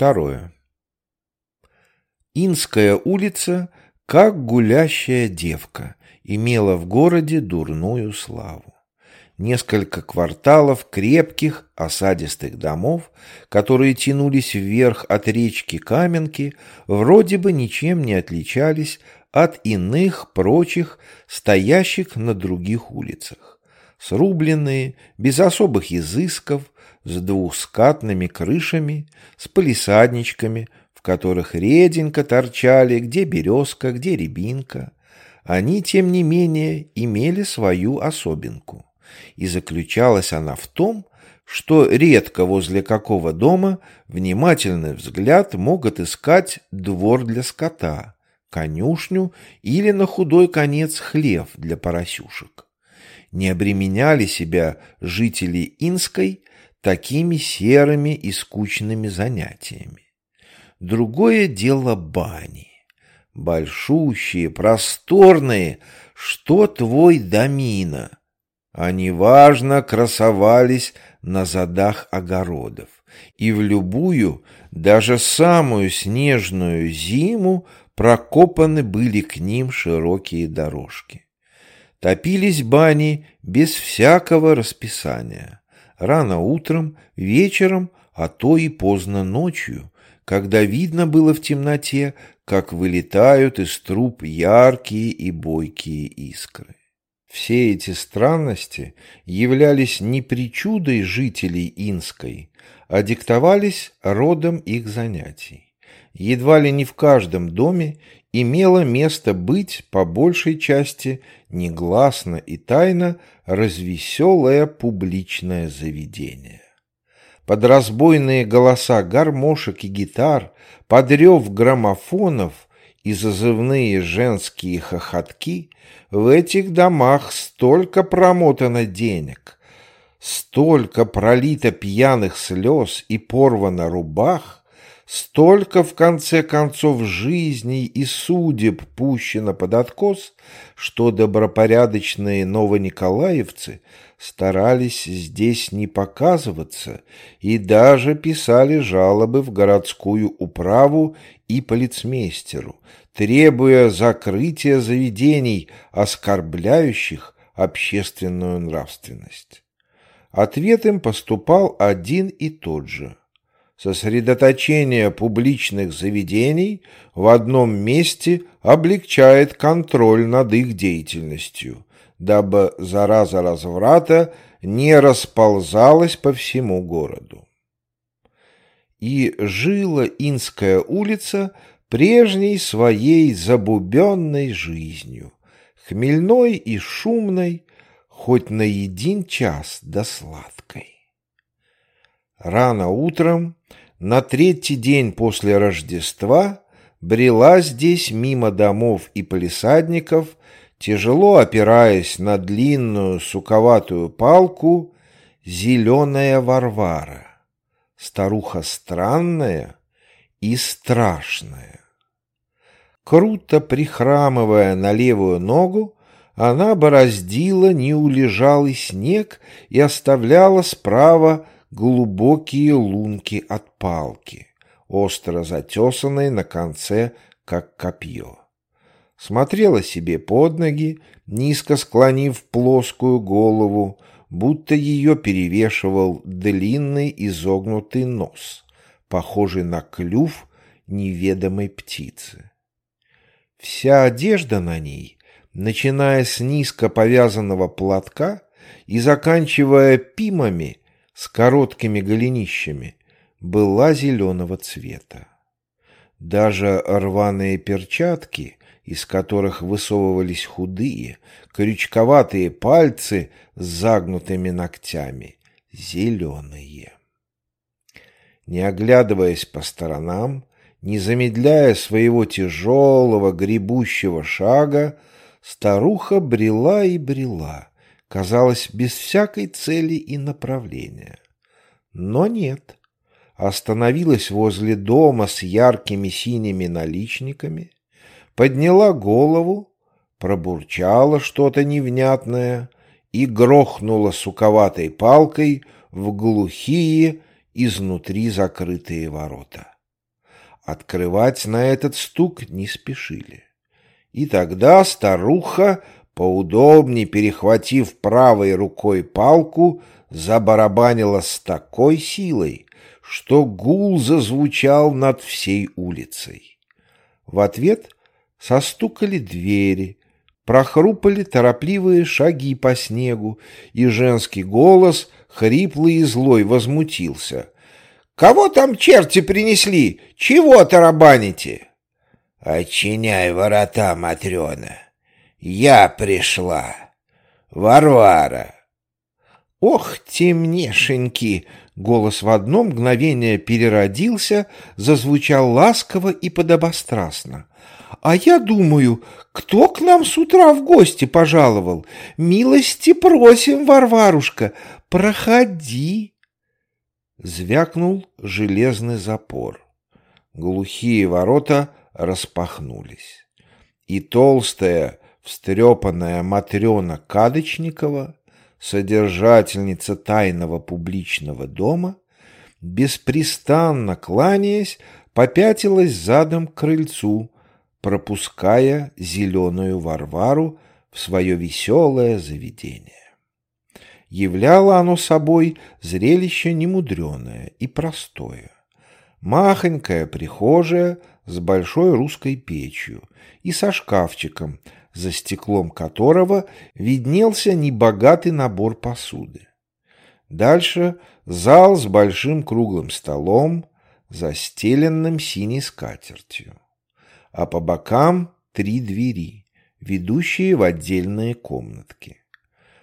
Второе. Инская улица, как гулящая девка, имела в городе дурную славу. Несколько кварталов крепких осадистых домов, которые тянулись вверх от речки Каменки, вроде бы ничем не отличались от иных прочих, стоящих на других улицах. Срубленные, без особых изысков, с двухскатными крышами, с палисадничками, в которых реденько торчали где березка, где рябинка. Они, тем не менее, имели свою особенку. И заключалась она в том, что редко возле какого дома внимательный взгляд мог отыскать двор для скота, конюшню или на худой конец хлев для поросюшек. Не обременяли себя жители Инской такими серыми и скучными занятиями. Другое дело бани. Большущие, просторные, что твой домина. Они важно красовались на задах огородов, и в любую, даже самую снежную зиму прокопаны были к ним широкие дорожки. Топились бани без всякого расписания. Рано утром, вечером, а то и поздно ночью, когда видно было в темноте, как вылетают из труб яркие и бойкие искры. Все эти странности являлись не причудой жителей Инской, а диктовались родом их занятий едва ли не в каждом доме имело место быть по большей части негласно и тайно развеселое публичное заведение. Под разбойные голоса гармошек и гитар, под рев граммофонов и зазывные женские хохотки в этих домах столько промотано денег, столько пролито пьяных слез и порвано рубах, Столько, в конце концов, жизней и судеб пущено под откос, что добропорядочные новониколаевцы старались здесь не показываться и даже писали жалобы в городскую управу и полицмейстеру, требуя закрытия заведений, оскорбляющих общественную нравственность. Ответ им поступал один и тот же – Сосредоточение публичных заведений в одном месте облегчает контроль над их деятельностью, дабы зараза разврата не расползалась по всему городу. И жила Инская улица прежней своей забубенной жизнью, хмельной и шумной, хоть на един час да сладкой. Рано утром на третий день после Рождества брела здесь мимо домов и полисадников, тяжело опираясь на длинную суковатую палку, зеленая Варвара, старуха странная и страшная. Круто прихрамывая на левую ногу, она бороздила неулежалый снег и оставляла справа глубокие лунки от палки, остро затесанные на конце, как копье. Смотрела себе под ноги, низко склонив плоскую голову, будто ее перевешивал длинный изогнутый нос, похожий на клюв неведомой птицы. Вся одежда на ней, начиная с низко повязанного платка и заканчивая пимами, с короткими голенищами, была зеленого цвета. Даже рваные перчатки, из которых высовывались худые, крючковатые пальцы с загнутыми ногтями, зеленые. Не оглядываясь по сторонам, не замедляя своего тяжелого гребущего шага, старуха брела и брела, казалось, без всякой цели и направления. Но нет. Остановилась возле дома с яркими синими наличниками, подняла голову, пробурчала что-то невнятное и грохнула суковатой палкой в глухие, изнутри закрытые ворота. Открывать на этот стук не спешили. И тогда старуха, поудобнее перехватив правой рукой палку, забарабанила с такой силой, что гул зазвучал над всей улицей. В ответ состукали двери, прохрупали торопливые шаги по снегу, и женский голос, хриплый и злой, возмутился. «Кого там черти принесли? Чего тарабаните?» «Очиняй ворота, Матрена! Я пришла! Варвара!» «Ох, темнешеньки!» Голос в одно мгновение переродился, зазвучал ласково и подобострастно. «А я думаю, кто к нам с утра в гости пожаловал? Милости просим, Варварушка, проходи!» Звякнул железный запор. Глухие ворота распахнулись. И толстая, встрепанная Матрена Кадочникова, содержательница тайного публичного дома, беспрестанно кланяясь, попятилась задом к крыльцу, пропуская зеленую Варвару в свое веселое заведение. Являло оно собой зрелище немудреное и простое. Махонькая прихожая с большой русской печью и со шкафчиком, за стеклом которого виднелся небогатый набор посуды. Дальше зал с большим круглым столом, застеленным синей скатертью а по бокам три двери, ведущие в отдельные комнатки.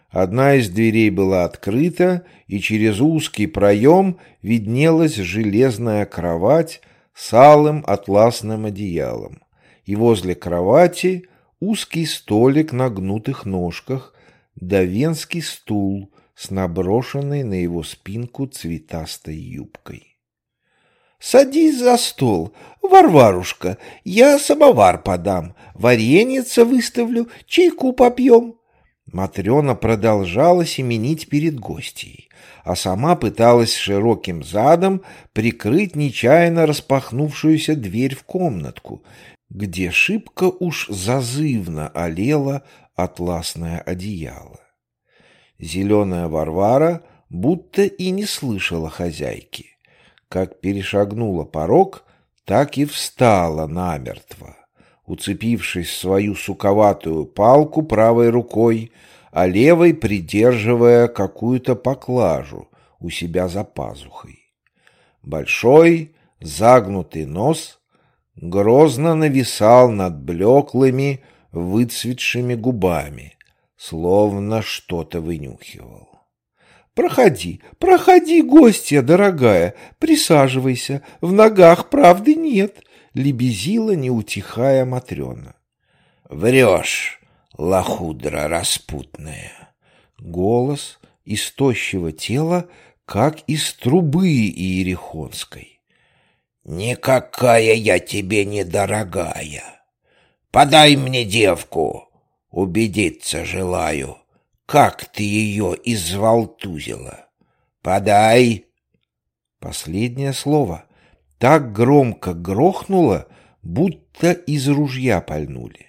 Одна из дверей была открыта, и через узкий проем виднелась железная кровать с алым атласным одеялом, и возле кровати узкий столик на гнутых ножках да венский стул с наброшенной на его спинку цветастой юбкой. Садись за стол, Варварушка, я самовар подам, вареница выставлю, чайку попьем. Матрена продолжала семенить перед гостьей, а сама пыталась широким задом прикрыть нечаянно распахнувшуюся дверь в комнатку, где шибко уж зазывно олело атласное одеяло. Зеленая Варвара будто и не слышала хозяйки. Как перешагнула порог, так и встала намертво, уцепившись свою суковатую палку правой рукой, а левой придерживая какую-то поклажу у себя за пазухой. Большой, загнутый нос грозно нависал над блеклыми, выцветшими губами, словно что-то вынюхивал. Проходи, проходи, гостья дорогая, присаживайся, в ногах правды нет, лебезила, не утихая Матрена. Врешь, лохудра распутная. Голос из тела, как из трубы иерихонской. Никакая я тебе не дорогая. Подай мне девку, убедиться желаю как ты ее изволтузила? Подай!» Последнее слово так громко грохнуло, будто из ружья пальнули.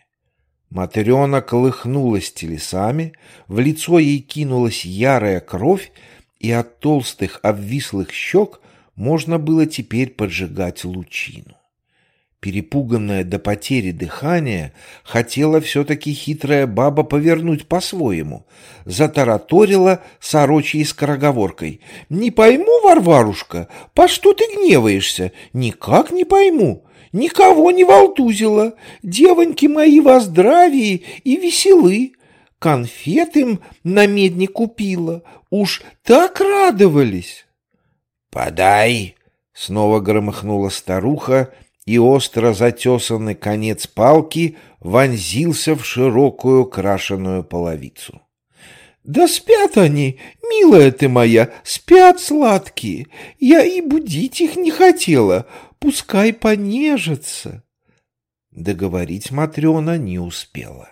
Матрена колыхнулась телесами, в лицо ей кинулась ярая кровь, и от толстых обвислых щек можно было теперь поджигать лучину. Перепуганная до потери дыхания, хотела все-таки хитрая баба повернуть по-своему. Затараторила сорочьей скороговоркой. «Не пойму, Варварушка, по что ты гневаешься? Никак не пойму. Никого не волтузила. Девоньки мои во здравии и веселы. Конфет им на медне купила. Уж так радовались!» «Подай!» — снова громыхнула старуха, — и остро затесанный конец палки вонзился в широкую крашеную половицу. «Да спят они, милая ты моя, спят сладкие. Я и будить их не хотела, пускай понежатся». Договорить Матрена не успела.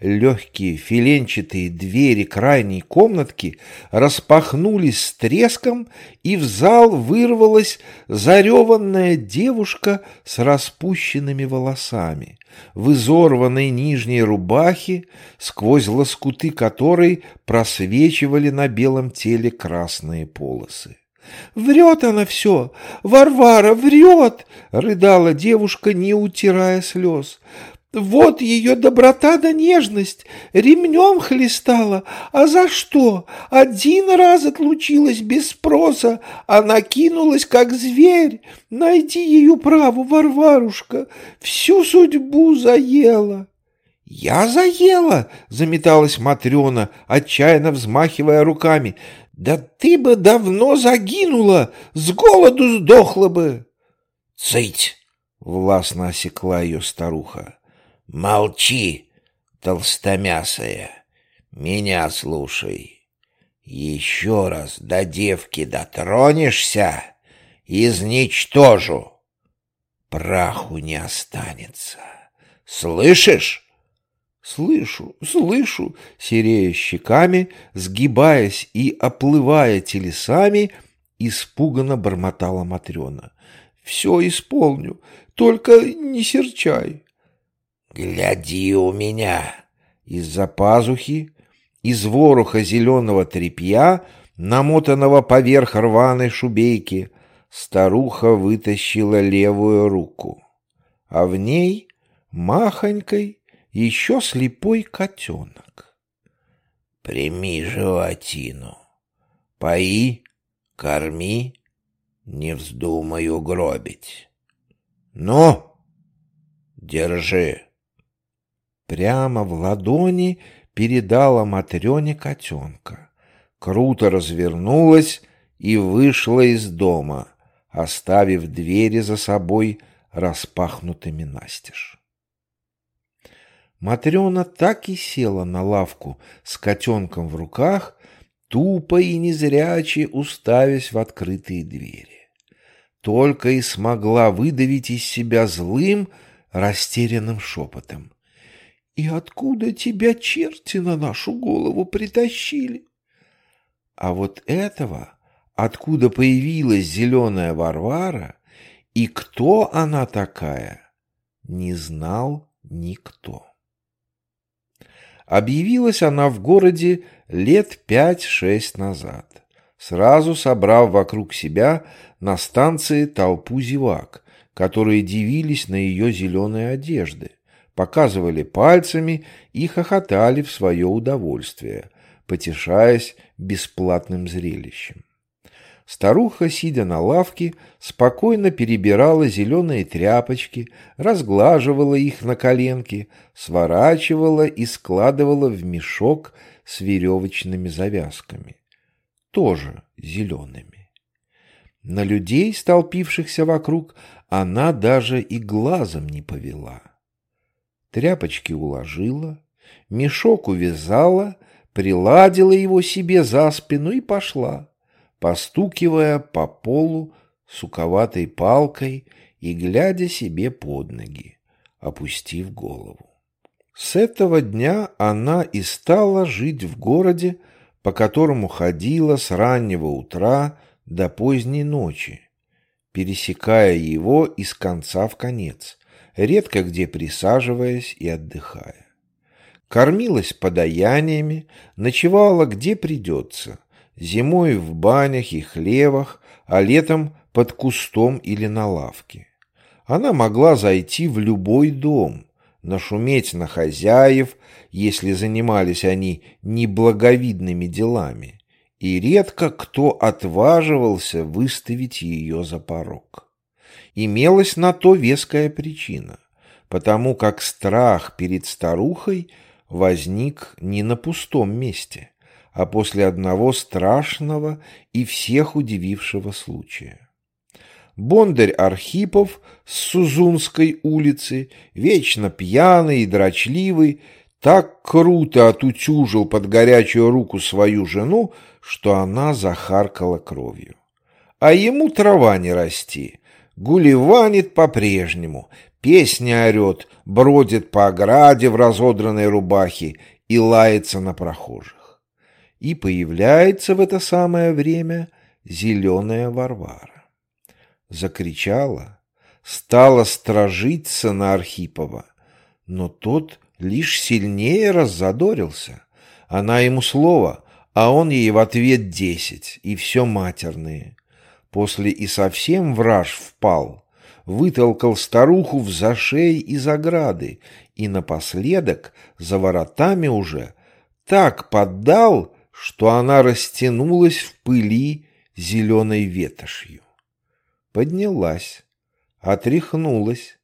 Легкие филенчатые двери крайней комнатки распахнулись с треском, и в зал вырвалась зареванная девушка с распущенными волосами, в изорванной нижней рубахе, сквозь лоскуты которой просвечивали на белом теле красные полосы. «Врет она все! Варвара врет!» — рыдала девушка, не утирая слез. Вот ее доброта да нежность, ремнем хлестала. А за что? Один раз отлучилась без спроса, она кинулась, как зверь. Найди ее праву, Варварушка, всю судьбу заела. «Я заела!» — заметалась Матрена, отчаянно взмахивая руками. «Да ты бы давно загинула, с голоду сдохла бы!» «Цыть!» — властно осекла ее старуха. «Молчи, толстомясая, меня слушай. Еще раз до девки дотронешься, изничтожу. Праху не останется. Слышишь?» «Слышу, слышу!» Серея щеками, сгибаясь и оплывая телесами, испуганно бормотала Матрена. «Все исполню, только не серчай!» «Гляди у меня!» Из-за пазухи, из вороха зеленого тряпья, намотанного поверх рваной шубейки, старуха вытащила левую руку, а в ней махонькой еще слепой котенок. «Прими животину, пои, корми, не вздумай угробить. Ну, держи!» Прямо в ладони передала Матрёне котенка. Круто развернулась и вышла из дома, оставив двери за собой распахнутыми настежь. Матрена так и села на лавку с котенком в руках, тупо и незряче уставясь в открытые двери. Только и смогла выдавить из себя злым, растерянным шепотом. «И откуда тебя черти на нашу голову притащили?» А вот этого, откуда появилась зеленая Варвара, и кто она такая, не знал никто. Объявилась она в городе лет пять-шесть назад, сразу собрав вокруг себя на станции толпу зевак, которые дивились на ее зеленые одежды, показывали пальцами и хохотали в свое удовольствие, потешаясь бесплатным зрелищем. Старуха, сидя на лавке, спокойно перебирала зеленые тряпочки, разглаживала их на коленке, сворачивала и складывала в мешок с веревочными завязками, тоже зелеными. На людей, столпившихся вокруг, она даже и глазом не повела. Тряпочки уложила, мешок увязала, приладила его себе за спину и пошла постукивая по полу суковатой палкой и глядя себе под ноги, опустив голову. С этого дня она и стала жить в городе, по которому ходила с раннего утра до поздней ночи, пересекая его из конца в конец, редко где присаживаясь и отдыхая. Кормилась подаяниями, ночевала где придется, зимой в банях и хлевах, а летом под кустом или на лавке. Она могла зайти в любой дом, нашуметь на хозяев, если занимались они неблаговидными делами, и редко кто отваживался выставить ее за порог. Имелась на то веская причина, потому как страх перед старухой возник не на пустом месте – а после одного страшного и всех удивившего случая. Бондарь Архипов с Сузунской улицы, вечно пьяный и дрочливый, так круто отутюжил под горячую руку свою жену, что она захаркала кровью. А ему трава не расти. Гулеванит по-прежнему, песни орет, бродит по ограде в разодранной рубахе и лается на прохожих. И появляется в это самое время зеленая Варвара. Закричала, стала стражиться на Архипова, но тот лишь сильнее раззадорился. Она ему слово, а он ей в ответ десять, и все матерные. После и совсем враж впал, вытолкал старуху в зашей из ограды и напоследок за воротами уже так поддал, что она растянулась в пыли зеленой ветошью. Поднялась, отряхнулась,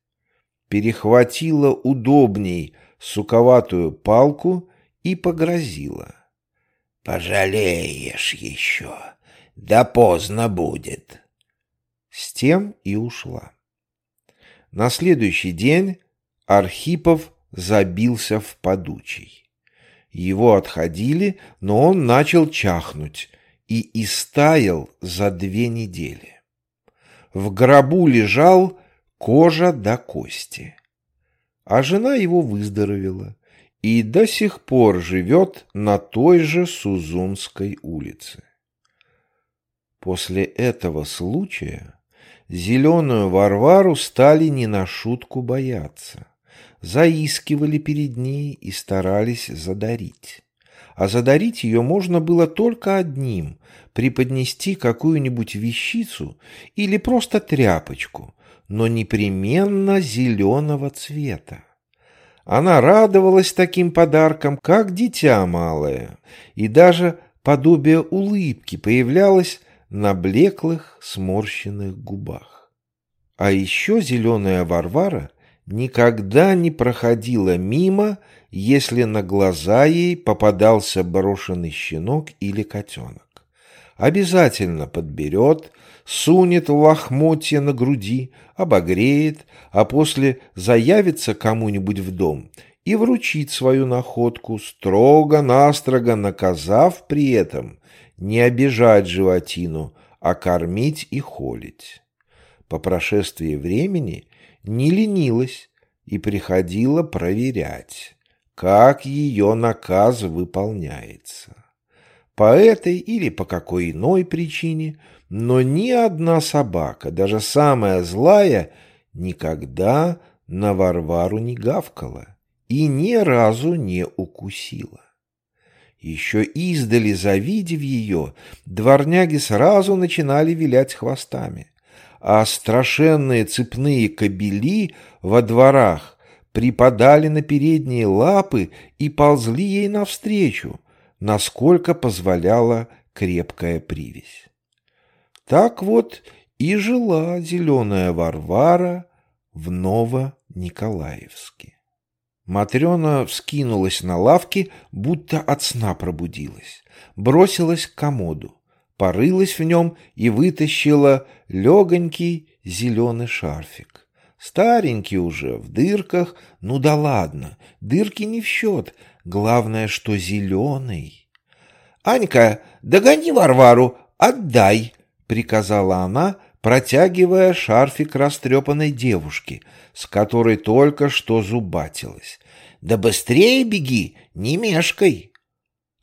перехватила удобней суковатую палку и погрозила. «Пожалеешь еще, да поздно будет». С тем и ушла. На следующий день Архипов забился в подучий. Его отходили, но он начал чахнуть и истаял за две недели. В гробу лежал кожа до кости. А жена его выздоровела и до сих пор живет на той же Сузунской улице. После этого случая зеленую Варвару стали не на шутку бояться. Заискивали перед ней и старались задарить. А задарить ее можно было только одним — преподнести какую-нибудь вещицу или просто тряпочку, но непременно зеленого цвета. Она радовалась таким подаркам, как дитя малое, и даже подобие улыбки появлялось на блеклых сморщенных губах. А еще зеленая Варвара никогда не проходила мимо, если на глаза ей попадался брошенный щенок или котенок обязательно подберет, сунет лохмотья на груди, обогреет, а после заявится кому-нибудь в дом и вручит свою находку, строго-настрого наказав при этом не обижать животину, а кормить и холить. По прошествии времени не ленилась и приходила проверять, как ее наказ выполняется. По этой или по какой иной причине, но ни одна собака, даже самая злая, никогда на Варвару не гавкала и ни разу не укусила. Еще издали, завидев ее, дворняги сразу начинали вилять хвостами, а страшенные цепные кобели во дворах припадали на передние лапы и ползли ей навстречу, насколько позволяла крепкая привязь. Так вот и жила зеленая Варвара в Ново-Николаевске. Матрена вскинулась на лавке, будто от сна пробудилась, бросилась к комоду, порылась в нем и вытащила легонький зеленый шарфик. Старенький уже, в дырках, ну да ладно, дырки не в счет, Главное, что зеленый. — Анька, догони Варвару, отдай, — приказала она, протягивая шарфик растрепанной девушке, с которой только что зубатилась. — Да быстрее беги, не мешкай.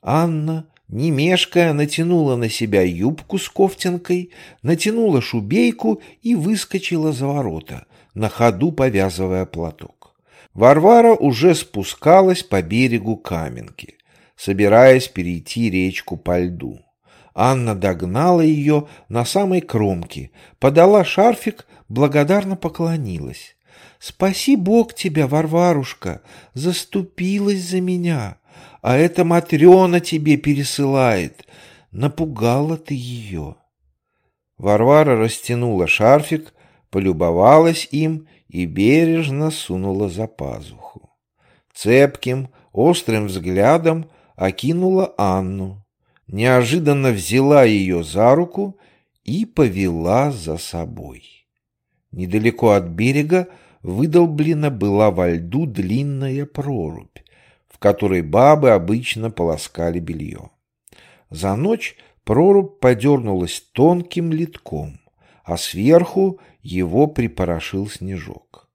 Анна, не мешкая, натянула на себя юбку с кофтинкой, натянула шубейку и выскочила за ворота, на ходу повязывая платок. Варвара уже спускалась по берегу Каменки, собираясь перейти речку по льду. Анна догнала ее на самой кромке, подала шарфик, благодарно поклонилась. «Спаси Бог тебя, Варварушка, заступилась за меня, а эта Матрена тебе пересылает. Напугала ты ее». Варвара растянула шарфик, полюбовалась им и бережно сунула за пазуху. Цепким, острым взглядом окинула Анну, неожиданно взяла ее за руку и повела за собой. Недалеко от берега выдолблена была во льду длинная прорубь, в которой бабы обычно полоскали белье. За ночь прорубь подернулась тонким литком, а сверху его припорошил снежок.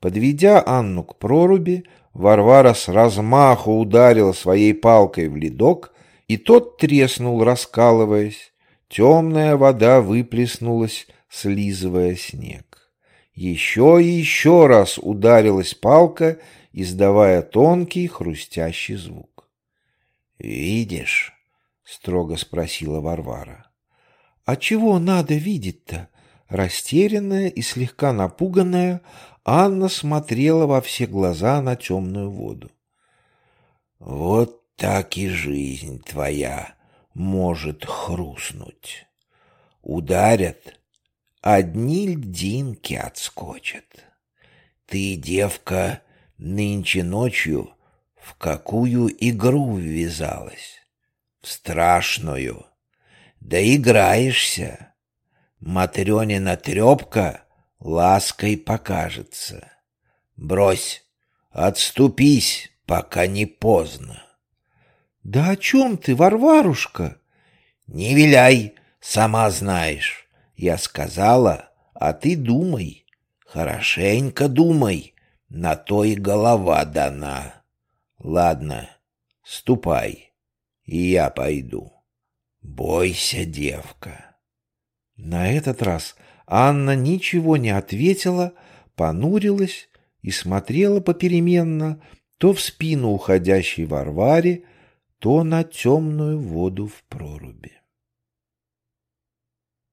Подведя Анну к проруби, Варвара с размаху ударила своей палкой в ледок, и тот треснул, раскалываясь. Темная вода выплеснулась, слизывая снег. Еще и еще раз ударилась палка, издавая тонкий хрустящий звук. «Видишь?» — строго спросила Варвара. «А чего надо видеть-то?» Растерянная и слегка напуганная, Анна смотрела во все глаза на темную воду. «Вот так и жизнь твоя может хрустнуть. Ударят, одни льдинки отскочат. Ты, девка, нынче ночью в какую игру ввязалась? В страшную. Да играешься. Матрёнина трёпка лаской покажется. Брось, отступись, пока не поздно. Да о чем ты, Варварушка? Не виляй, сама знаешь. Я сказала, а ты думай, хорошенько думай, на то и голова дана. Ладно, ступай, и я пойду. Бойся, девка. На этот раз Анна ничего не ответила, понурилась и смотрела попеременно то в спину уходящей Варваре, то на темную воду в проруби.